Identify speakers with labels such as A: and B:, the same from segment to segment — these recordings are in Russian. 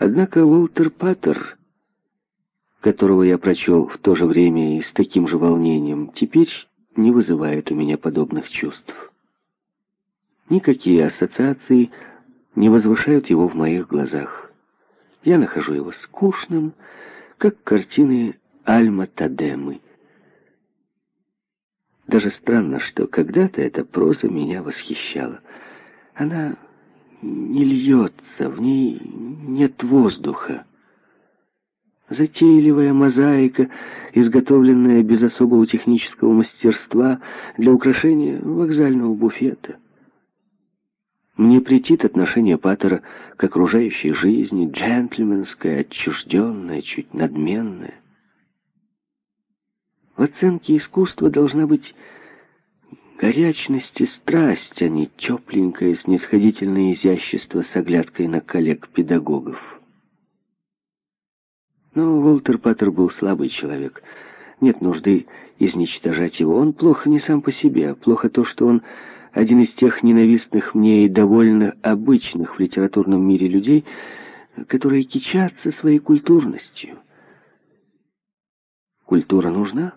A: Однако Уолтер Паттер, которого я прочел в то же время и с таким же волнением, теперь не вызывает у меня подобных чувств. Никакие ассоциации не возвышают его в моих глазах. Я нахожу его скучным, как картины Альма Тадемы. Даже странно, что когда-то эта проза меня восхищала. Она не льется, в ней нет воздуха. Затейливая мозаика, изготовленная без особого технического мастерства для украшения вокзального буфета. Мне претит отношение Паттера к окружающей жизни, джентльменское, отчужденное, чуть надменное. В оценке искусства должна быть горячность и страсть, а не тепленькое снисходительное изящество с оглядкой на коллег-педагогов. Но Уолтер Паттер был слабый человек. Нет нужды изничтожать его. Он плохо не сам по себе, а плохо то, что он один из тех ненавистных мне и довольно обычных в литературном мире людей, которые кичатся своей культурностью. Культура нужна,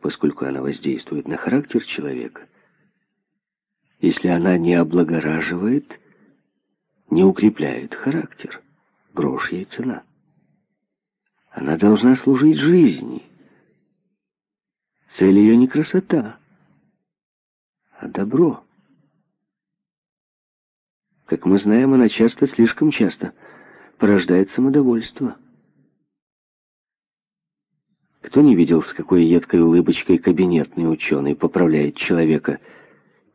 A: поскольку она воздействует на характер человека. Если она не облагораживает, не укрепляет характер, грош ей цена. Она должна служить жизни. Цель ее не красота, а добро. Как мы знаем, она часто, слишком часто, порождает самодовольство. Кто не видел, с какой едкой улыбочкой кабинетный ученый поправляет человека,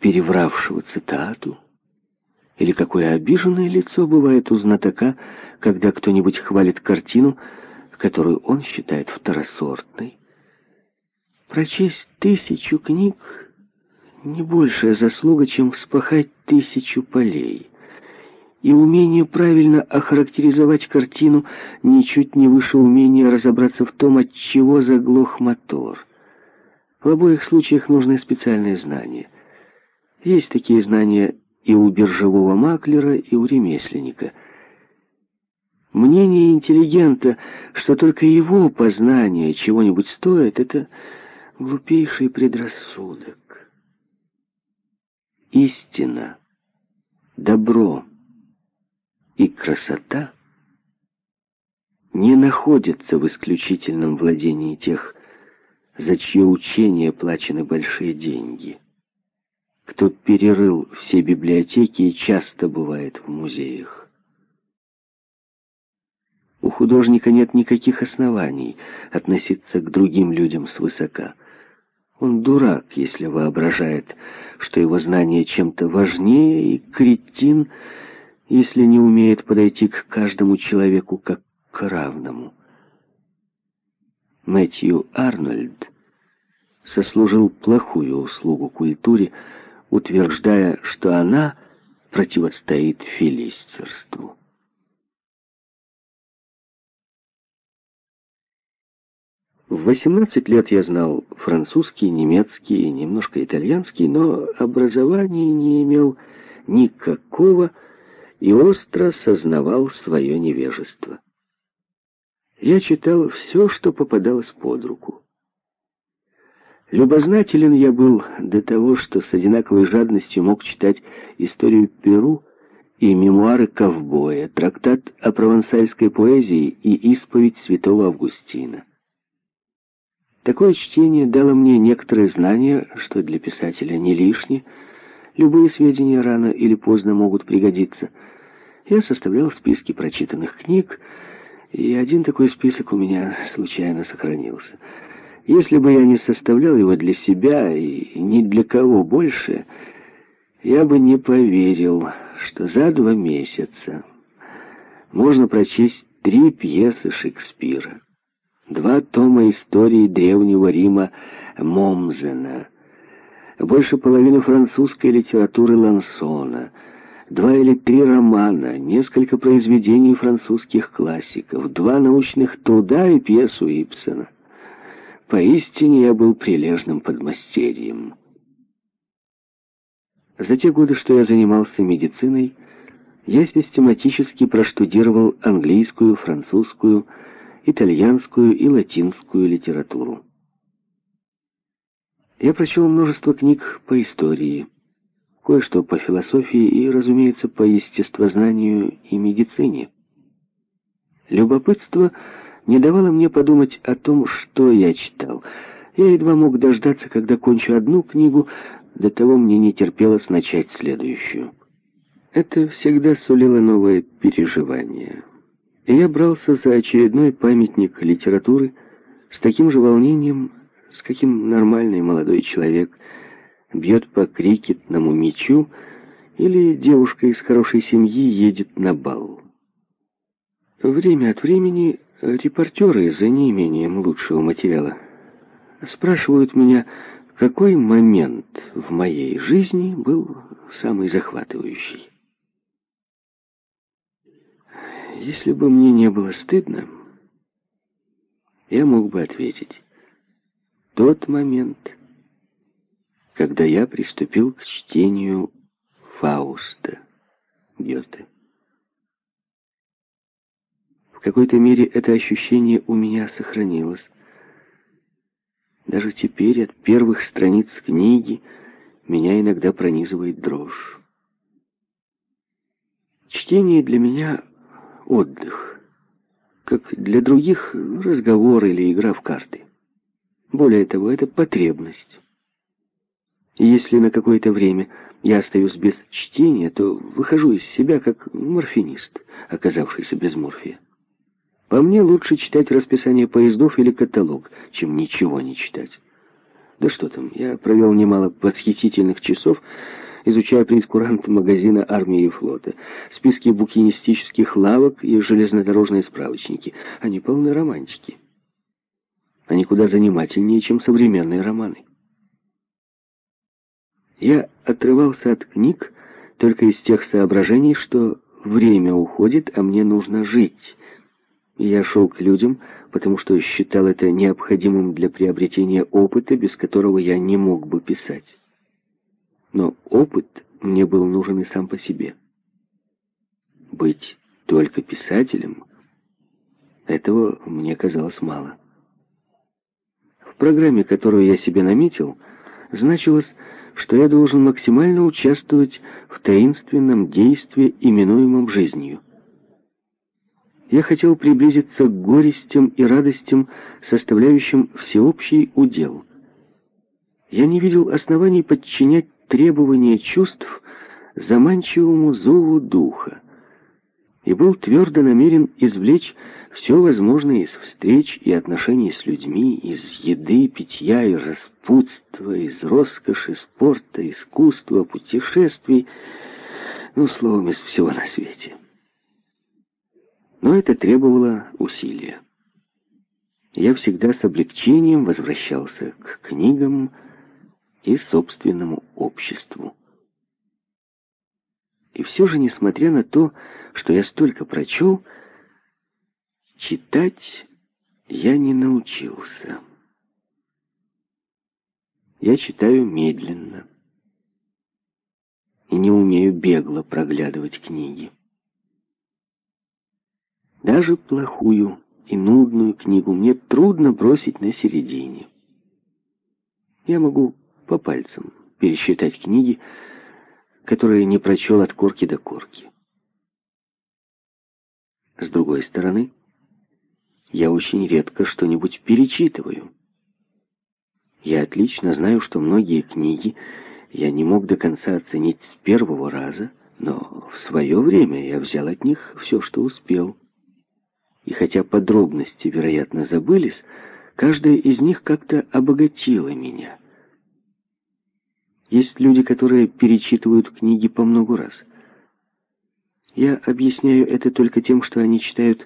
A: перевравшего цитату? Или какое обиженное лицо бывает у знатока, когда кто-нибудь хвалит картину, которую он считает второсортной? Прочесть тысячу книг — не большая заслуга, чем вспахать тысячу полей и умение правильно охарактеризовать картину ничуть не выше умения разобраться в том, от чего заглох мотор. В обоих случаях нужны специальные знания. Есть такие знания и у биржевого маклера, и у ремесленника. Мнение интеллигента, что только его познание чего-нибудь стоит, это глупейший предрассудок. Истина, добро — и красота не находятся в исключительном владении тех, за чье учение плачены большие деньги. Кто перерыл все библиотеки и часто бывает в музеях. У художника нет никаких оснований относиться к другим людям свысока. Он дурак, если воображает, что его знание чем-то важнее, и кретин — если не умеет подойти к каждому человеку как к равному. Мэтью Арнольд сослужил плохую услугу культуре, утверждая, что она противостоит филистерству. В 18 лет я знал французский, немецкий немножко итальянский, но образования не имел никакого, и остро сознавал свое невежество. Я читал все, что попадалось под руку. Любознателен я был до того, что с одинаковой жадностью мог читать историю Перу и мемуары ковбоя, трактат о провансальской поэзии и исповедь святого Августина. Такое чтение дало мне некоторые знания, что для писателя не лишние. любые сведения рано или поздно могут пригодиться — я составлял списки прочитанных книг, и один такой список у меня случайно сохранился. Если бы я не составлял его для себя и ни для кого больше, я бы не поверил, что за два месяца можно прочесть три пьесы Шекспира, два тома истории Древнего Рима Момзена, больше половины французской литературы Лансона — два или три романа, несколько произведений французских классиков, два научных труда и пьесу Ипсона. Поистине я был прилежным подмастерьем. За те годы, что я занимался медициной, я систематически проштудировал английскую, французскую, итальянскую и латинскую литературу. Я прочел множество книг по истории, кое-что по философии и, разумеется, по естествознанию и медицине. Любопытство не давало мне подумать о том, что я читал. Я едва мог дождаться, когда кончу одну книгу, до того мне не терпелось начать следующую. Это всегда сулило новое переживание. Я брался за очередной памятник литературы с таким же волнением, с каким нормальный молодой человек бьет по крикетному мячу или девушка из хорошей семьи едет на бал. Время от времени репортеры за неимением лучшего материала спрашивают меня, какой момент в моей жизни был самый захватывающий. Если бы мне не было стыдно, я мог бы ответить. Тот момент, когда я приступил к чтению Фауста Гёте. Какой-то мере это ощущение у меня сохранилось. Даже теперь от первых страниц книги меня иногда пронизывает дрожь. Чтение для меня отдых. Как для других разговор или игра в карты. Более того, это потребность. Если на какое-то время я остаюсь без чтения, то выхожу из себя как морфинист, оказавшийся без морфия. По мне лучше читать расписание поездов или каталог, чем ничего не читать. Да что там, я провел немало восхитительных часов, изучая прескурант магазина армии и флота, списки букинистических лавок и железнодорожные справочники. Они полны романтики. Они куда занимательнее, чем современные романы. Я отрывался от книг только из тех соображений, что время уходит, а мне нужно жить. Я шел к людям, потому что считал это необходимым для приобретения опыта, без которого я не мог бы писать. Но опыт мне был нужен и сам по себе. Быть только писателем, этого мне казалось мало. В программе, которую я себе наметил, значилось, что я должен максимально участвовать в таинственном действии, именуемом жизнью. Я хотел приблизиться к горестям и радостям, составляющим всеобщий удел. Я не видел оснований подчинять требования чувств заманчивому зову духа и был твердо намерен извлечь все возможное из встреч и отношений с людьми, из еды, питья и распутства, из роскоши, спорта, искусства, путешествий, ну, словом, из всего на свете. Но это требовало усилия. Я всегда с облегчением возвращался к книгам, и собственному обществу. И все же, несмотря на то, что я столько прочел, читать я не научился. Я читаю медленно и не умею бегло проглядывать книги. Даже плохую и нудную книгу мне трудно бросить на середине. Я могу по пальцам пересчитать книги, которые не прочел от корки до корки. С другой стороны, я очень редко что-нибудь перечитываю. Я отлично знаю, что многие книги я не мог до конца оценить с первого раза, но в свое время я взял от них все, что успел. И хотя подробности, вероятно, забылись, каждая из них как-то обогатила меня. Есть люди, которые перечитывают книги по много раз. Я объясняю это только тем, что они читают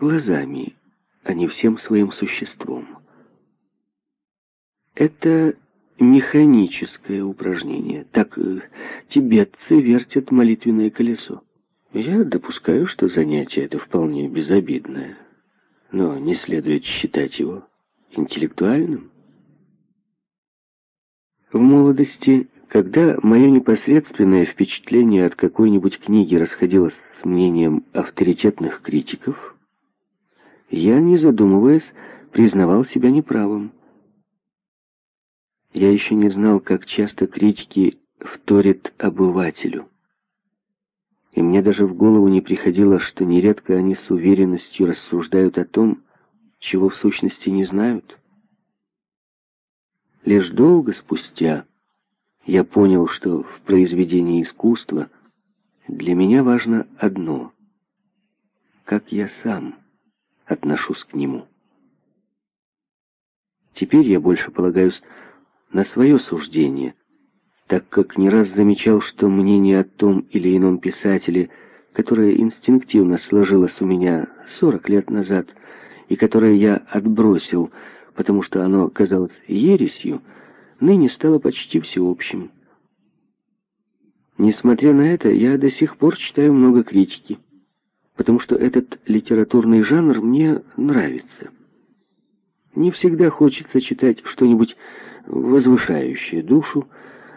A: глазами, а не всем своим существом. Это механическое упражнение. Так э, тибетцы вертят молитвенное колесо. Я допускаю, что занятие это вполне безобидное, но не следует считать его интеллектуальным. В молодости, Когда мое непосредственное впечатление от какой-нибудь книги расходилось с мнением авторитетных критиков, я, не задумываясь, признавал себя неправым. Я еще не знал, как часто критики вторят обывателю. И мне даже в голову не приходило, что нередко они с уверенностью рассуждают о том, чего в сущности не знают. Лишь долго спустя я понял, что в произведении искусства для меня важно одно — как я сам отношусь к нему. Теперь я больше полагаюсь на свое суждение, так как не раз замечал, что мнение о том или ином писателе, которое инстинктивно сложилось у меня 40 лет назад и которое я отбросил, потому что оно казалось ересью, ныне стало почти всеобщим. Несмотря на это, я до сих пор читаю много критики, потому что этот литературный жанр мне нравится. Не всегда хочется читать что-нибудь возвышающее душу,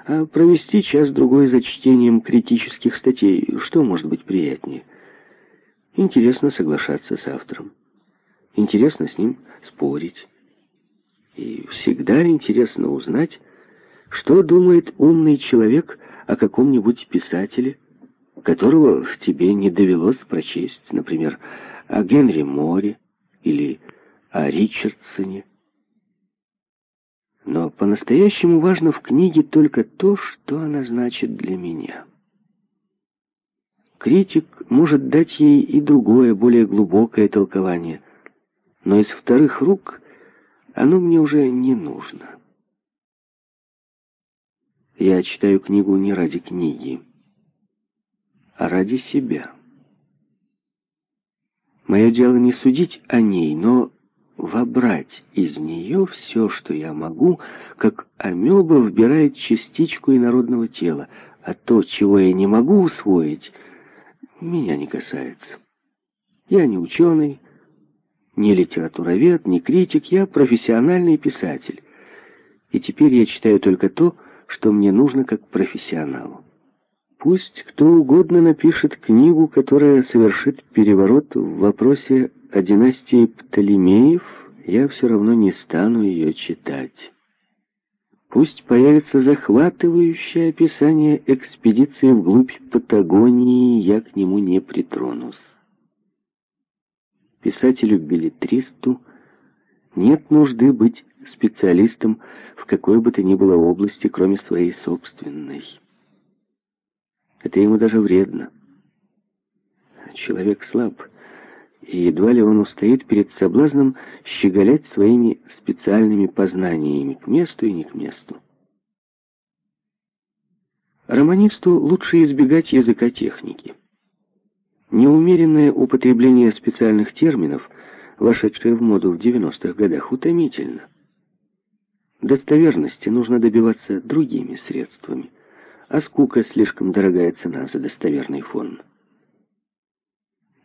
A: а провести час-другой за чтением критических статей, что может быть приятнее? Интересно соглашаться с автором. Интересно с ним спорить. И всегда интересно узнать, что думает умный человек о каком-нибудь писателе, которого в тебе не довелось прочесть, например, о Генри Море или о Ричардсоне. Но по-настоящему важно в книге только то, что она значит для меня. Критик может дать ей и другое, более глубокое толкование, но из вторых рук оно мне уже не нужно. Я читаю книгу не ради книги, а ради себя. Мое дело не судить о ней, но вобрать из нее все, что я могу, как амеба вбирает частичку инородного тела, а то, чего я не могу усвоить, меня не касается. Я не ученый, не литературовед, не критик, я профессиональный писатель. И теперь я читаю только то, что мне нужно как профессионалу. Пусть кто угодно напишет книгу, которая совершит переворот в вопросе о династии Птолемеев, я все равно не стану ее читать. Пусть появится захватывающее описание экспедиции вглубь Патагонии, я к нему не притронусь писателю-билетристу нет нужды быть специалистом в какой бы то ни было области, кроме своей собственной. Это ему даже вредно. Человек слаб, и едва ли он устоит перед соблазном щеголять своими специальными познаниями к месту и не к месту. Романисту лучше избегать языка техники. Неумеренное употребление специальных терминов, вошедшее в моду в 90-х годах, утомительно. Достоверности нужно добиваться другими средствами, а скука — слишком дорогая цена за достоверный фон.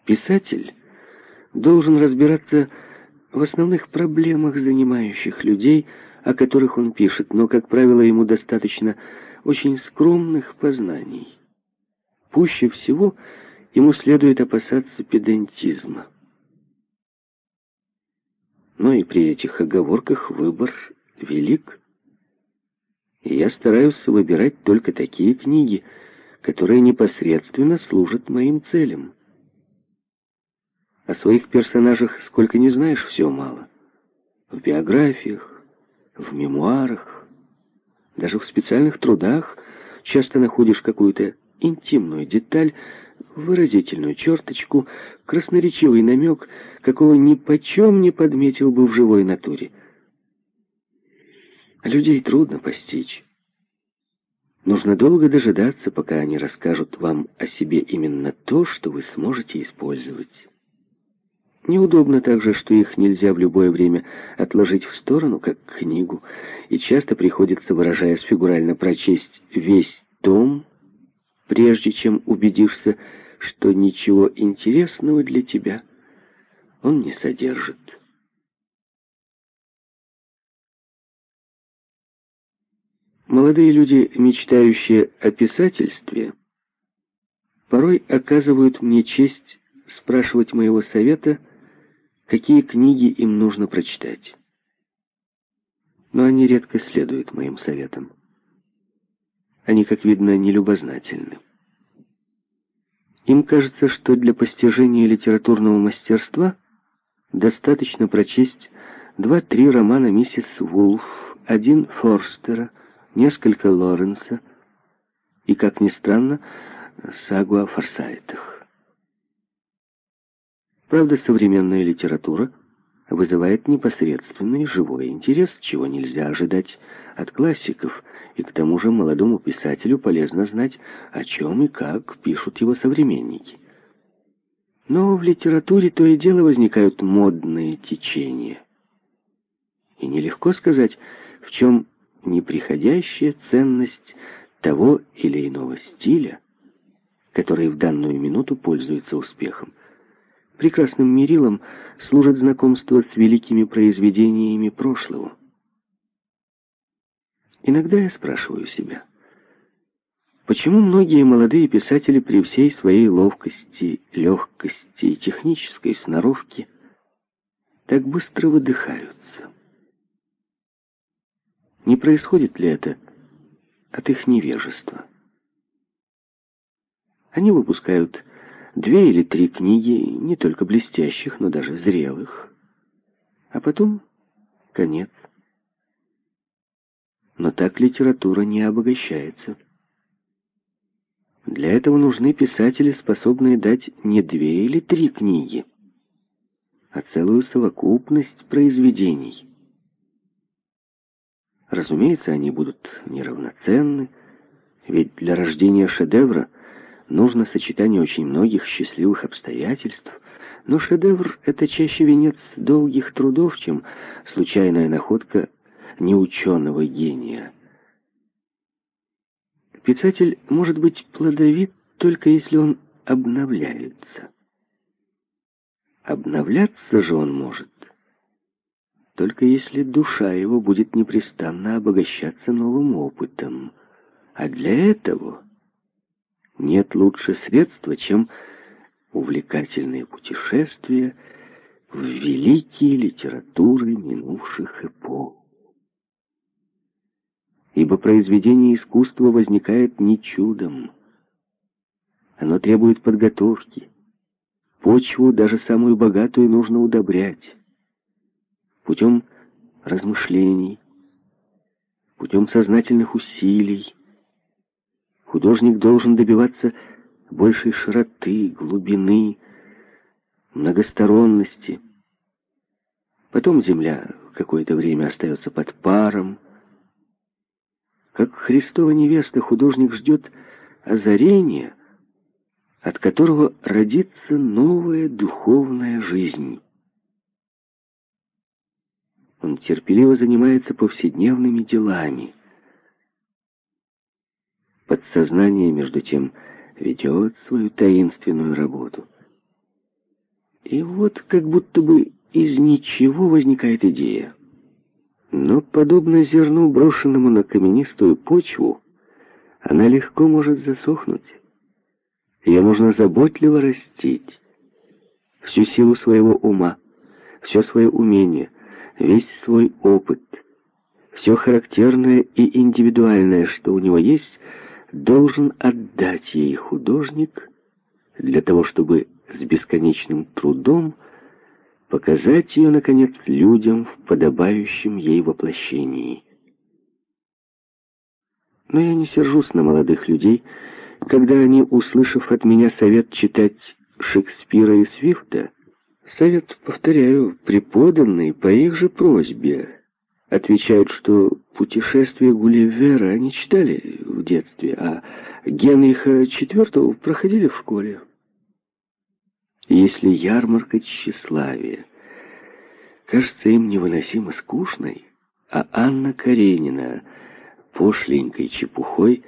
A: Писатель должен разбираться в основных проблемах, занимающих людей, о которых он пишет, но, как правило, ему достаточно очень скромных познаний. Пуще всего — ему следует опасаться педантизма. Но и при этих оговорках выбор велик. И я стараюсь выбирать только такие книги, которые непосредственно служат моим целям. О своих персонажах сколько не знаешь, все мало. В биографиях, в мемуарах, даже в специальных трудах часто находишь какую-то интимную деталь, выразительную черточку, красноречивый намек, какого ни почем не подметил бы в живой натуре. Людей трудно постичь. Нужно долго дожидаться, пока они расскажут вам о себе именно то, что вы сможете использовать. Неудобно также, что их нельзя в любое время отложить в сторону, как книгу, и часто приходится, выражаясь фигурально, прочесть весь том, прежде чем убедишься, что ничего интересного для тебя он не содержит. Молодые люди, мечтающие о писательстве, порой оказывают мне честь спрашивать моего совета, какие книги им нужно прочитать. Но они редко следуют моим советам. Они, как видно, нелюбознательны. Им кажется, что для постижения литературного мастерства достаточно прочесть два-три романа миссис Вулф, один Форстера, несколько Лоренса и, как ни странно, сагу о форсайтах. Правда, современная литература вызывает непосредственный живой интерес, чего нельзя ожидать от классиков, и к тому же молодому писателю полезно знать, о чем и как пишут его современники. Но в литературе то и дело возникают модные течения. И нелегко сказать, в чем неприходящая ценность того или иного стиля, который в данную минуту пользуется успехом. Прекрасным мерилом служит знакомство с великими произведениями прошлого. Иногда я спрашиваю себя, почему многие молодые писатели при всей своей ловкости, легкости и технической сноровке так быстро выдыхаются? Не происходит ли это от их невежества? Они выпускают две или три книги, не только блестящих, но даже зрелых. А потом конец. Но так литература не обогащается. Для этого нужны писатели, способные дать не две или три книги, а целую совокупность произведений. Разумеется, они будут неравноценны, ведь для рождения шедевра нужно сочетание очень многих счастливых обстоятельств, но шедевр — это чаще венец долгих трудов, чем случайная находка неученого гения. Писатель может быть плодовит только если он обновляется. Обновляться же он может только если душа его будет непрестанно обогащаться новым опытом. А для этого нет лучше средства, чем увлекательные путешествия в великие литературы минувших эпох. Ибо произведение искусства возникает не чудом. Оно требует подготовки. Почву, даже самую богатую, нужно удобрять путем размышлений, путем сознательных усилий. Художник должен добиваться большей широты, глубины, многосторонности. Потом земля какое-то время остается под паром. Как Христова невеста художник ждет озарения, от которого родится новая духовная жизнь. Он терпеливо занимается повседневными делами. Подсознание, между тем, ведет свою таинственную работу. И вот как будто бы из ничего возникает идея. Но, подобно зерну, брошенному на каменистую почву, она легко может засохнуть. Ее нужно заботливо растить. Всю силу своего ума, все свое умение, весь свой опыт, все характерное и индивидуальное, что у него есть, должен отдать ей художник для того, чтобы с бесконечным трудом показать ее, наконец, людям в подобающем ей воплощении. Но я не сержусь на молодых людей, когда они, услышав от меня совет читать Шекспира и Свифта, Совет, повторяю, преподанный по их же просьбе. Отвечают, что путешествие Гулливера они читали в детстве, а Генриха IV проходили в школе. Если ярмарка тщеславия кажется им невыносимо скучной, а Анна Каренина пошленькой чепухой,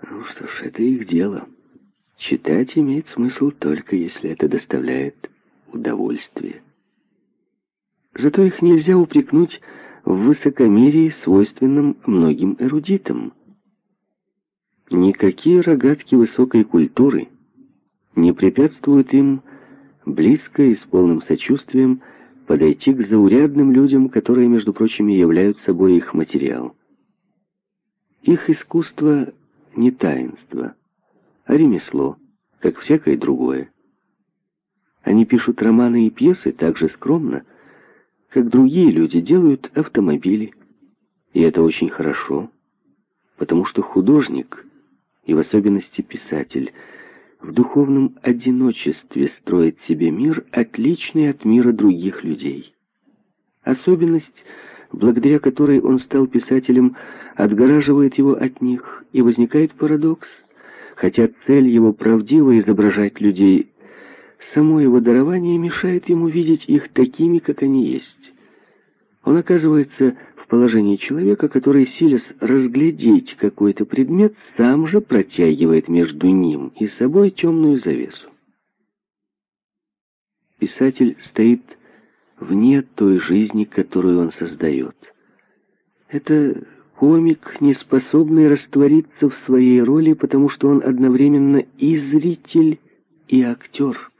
A: ну что ж, это их дело. Читать имеет смысл только если это доставляет удовольствие. Зато их нельзя упрекнуть в высокомерии, свойственном многим эрудитам. Никакие рогатки высокой культуры не препятствуют им близко и с полным сочувствием подойти к заурядным людям, которые, между прочим, являются собой их материал. Их искусство не таинство, а ремесло, как всякое другое. Они пишут романы и пьесы так же скромно, как другие люди делают автомобили. И это очень хорошо, потому что художник, и в особенности писатель, в духовном одиночестве строит себе мир, отличный от мира других людей. Особенность, благодаря которой он стал писателем, отгораживает его от них, и возникает парадокс. Хотя цель его правдиво изображать людей, само его дарование мешает ему видеть их такими, как они есть. Он оказывается в положении человека, который, силясь разглядеть какой-то предмет, сам же протягивает между ним и собой темную завесу. Писатель стоит вне той жизни, которую он создает. Это комик, не способный раствориться в своей роли, потому что он одновременно и зритель, и актер.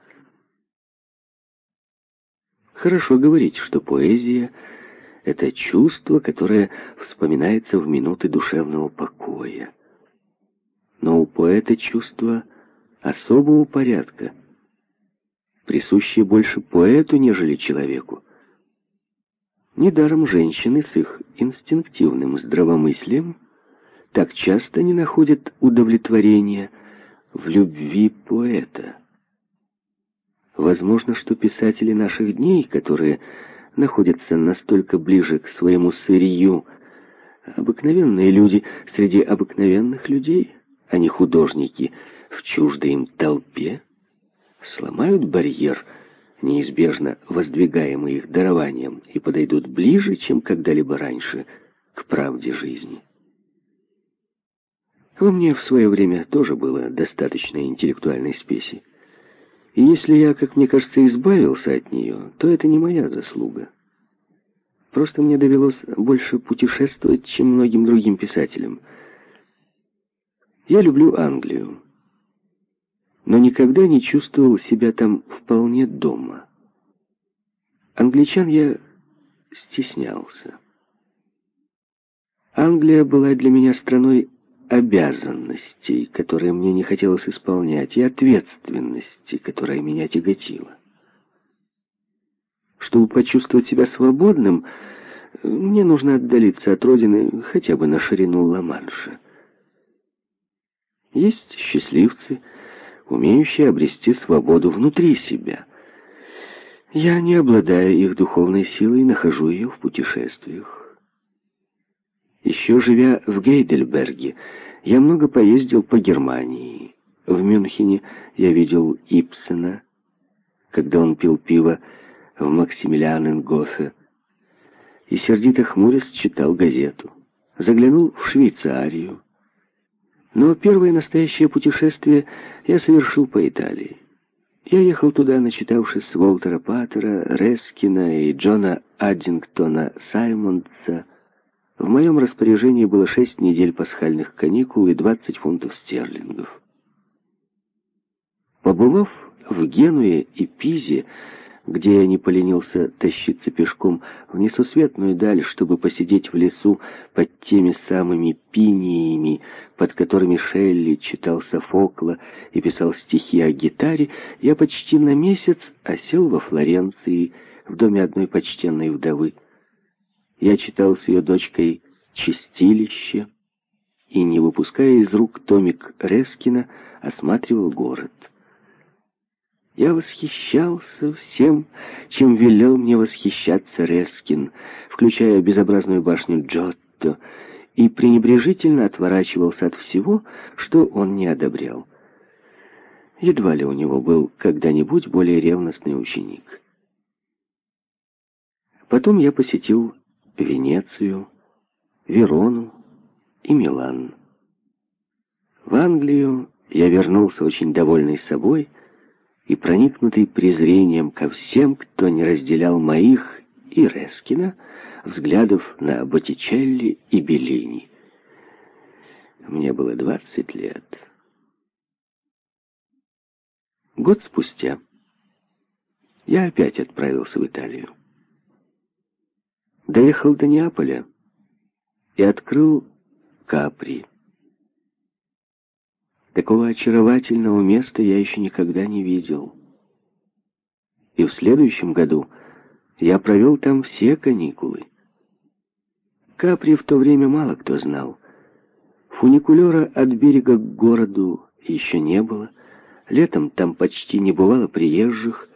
A: Хорошо говорить, что поэзия — это чувство, которое вспоминается в минуты душевного покоя. Но у поэта чувство особого порядка, присущее больше поэту, нежели человеку. Недаром женщины с их инстинктивным здравомыслием так часто не находят удовлетворения в любви поэта. Возможно, что писатели наших дней, которые находятся настолько ближе к своему сырью. Обыкновенные люди среди обыкновенных людей, а не художники в чуждой им толпе, сломают барьер, неизбежно воздвигаемый их дарованием, и подойдут ближе, чем когда-либо раньше, к правде жизни. Во мне в свое время тоже было достаточно интеллектуальной спеси. И если я, как мне кажется, избавился от нее, то это не моя заслуга. Просто мне довелось больше путешествовать, чем многим другим писателям. Я люблю Англию, но никогда не чувствовал себя там вполне дома. Англичан я стеснялся. Англия была для меня страной обязанностей, которые мне не хотелось исполнять, и ответственности, которая меня тяготила. Чтобы почувствовать себя свободным, мне нужно отдалиться от родины хотя бы на ширину Ла-Манша. Есть счастливцы, умеющие обрести свободу внутри себя. Я, не обладая их духовной силой, нахожу ее в путешествиях. Еще живя в Гейдельберге, я много поездил по Германии. В Мюнхене я видел Ипсена, когда он пил пиво в Максимилианенгофе, и сердито хмурясь читал газету. Заглянул в Швейцарию. Но первое настоящее путешествие я совершил по Италии. Я ехал туда, начитавшись Волтера Паттера, Рескина и Джона Аддингтона Саймонса, в моем распоряжении было шесть недель пасхальных каникул и двадцать фунтов стерлингов. Побывав в Генуе и Пизе, где я не поленился тащиться пешком в несусветную даль, чтобы посидеть в лесу под теми самыми пиниями, под которыми Шелли читал Софокла и писал стихи о гитаре, я почти на месяц осел во Флоренции, в доме одной почтенной вдовы. Я читал с ее дочкой «Чистилище» и, не выпуская из рук томик Рескина, осматривал город. Я восхищался всем, чем велел мне восхищаться Рескин, включая безобразную башню Джотто, и пренебрежительно отворачивался от всего, что он не одобрял. Едва ли у него был когда-нибудь более ревностный ученик. Потом я посетил Венецию, Верону и Милан. В Англию я вернулся очень довольный собой и проникнутый презрением ко всем, кто не разделял моих и Рескина, взглядов на Боттичелли и Беллини. Мне было двадцать лет. Год спустя я опять отправился в Италию. Доехал до Неаполя и открыл Капри. Такого очаровательного места я еще никогда не видел. И в следующем году я провел там все каникулы. Капри в то время мало кто знал. Фуникулера от берега к городу еще не было. Летом там почти не бывало приезжих,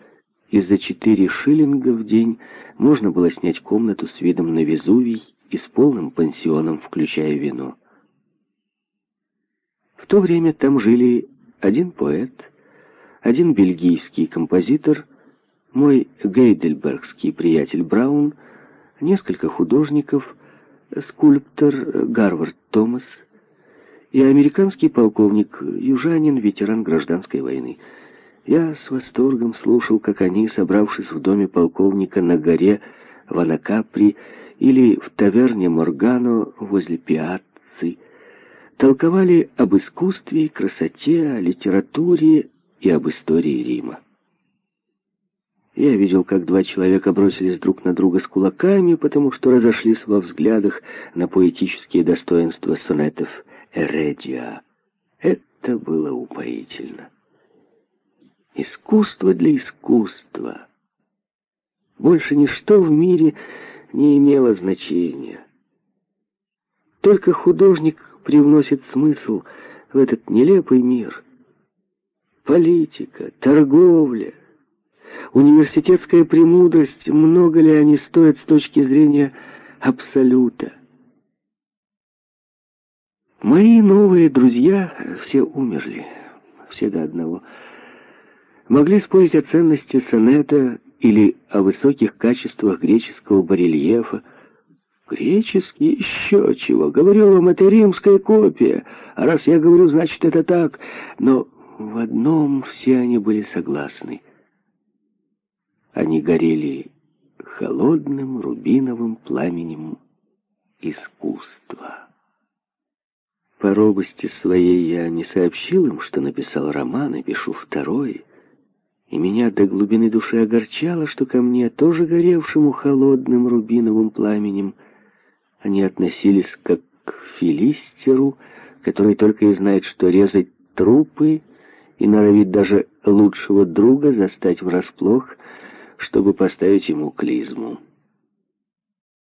A: и за четыре шиллинга в день можно было снять комнату с видом на Везувий и с полным пансионом, включая вино. В то время там жили один поэт, один бельгийский композитор, мой гейдельбергский приятель Браун, несколько художников, скульптор Гарвард Томас и американский полковник, южанин, ветеран гражданской войны – я с восторгом слушал, как они, собравшись в доме полковника на горе Ванакапри или в таверне Моргано возле Пиацци, толковали об искусстве, красоте, о литературе и об истории Рима. Я видел, как два человека бросились друг на друга с кулаками, потому что разошлись во взглядах на поэтические достоинства сонетов Эредиа. Это было упоительно. Искусство для искусства. Больше ничто в мире не имело значения. Только художник привносит смысл в этот нелепый мир. Политика, торговля, университетская премудрость, много ли они стоят с точки зрения абсолюта. Мои новые друзья все умерли, все до одного – могли спорить о ценности сонета или о высоких качествах греческого барельефа. Греческий еще чего. Говорил вам, это римская копия. А раз я говорю, значит, это так. Но в одном все они были согласны. Они горели холодным рубиновым пламенем искусства. По робости своей я не сообщил им, что написал роман и пишу второй — и меня до глубины души огорчало, что ко мне, тоже горевшему холодным рубиновым пламенем, они относились как к филистеру, который только и знает, что резать трупы и норовит даже лучшего друга застать врасплох, чтобы поставить ему клизму.